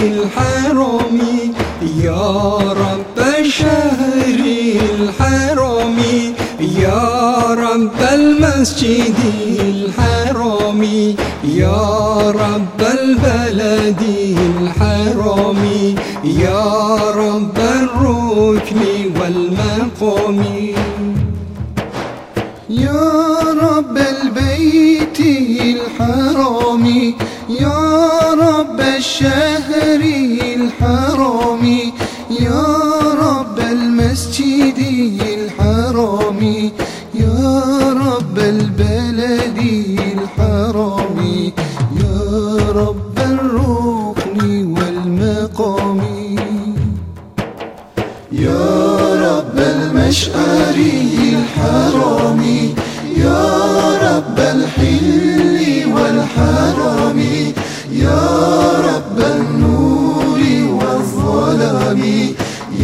الحرام يا رب الشهر الحرام يا رب المسجد الحرام يا رب البلد الحرام يا رب الركن والمقام. يا الحرام يا رب الشهر الحرام يا رب المسجد الحرام يا رب البلد الحرام يا رب الركن والمقام. يا رب المشعر الحرام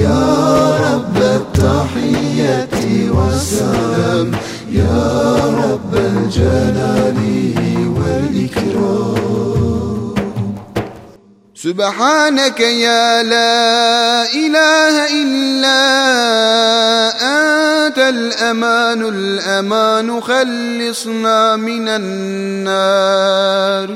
يا رب التحية والسلام يا رب الجلال والإكرام. سبحانك يا لا إله إلا أنت الأمان الأمان خلصنا من النار.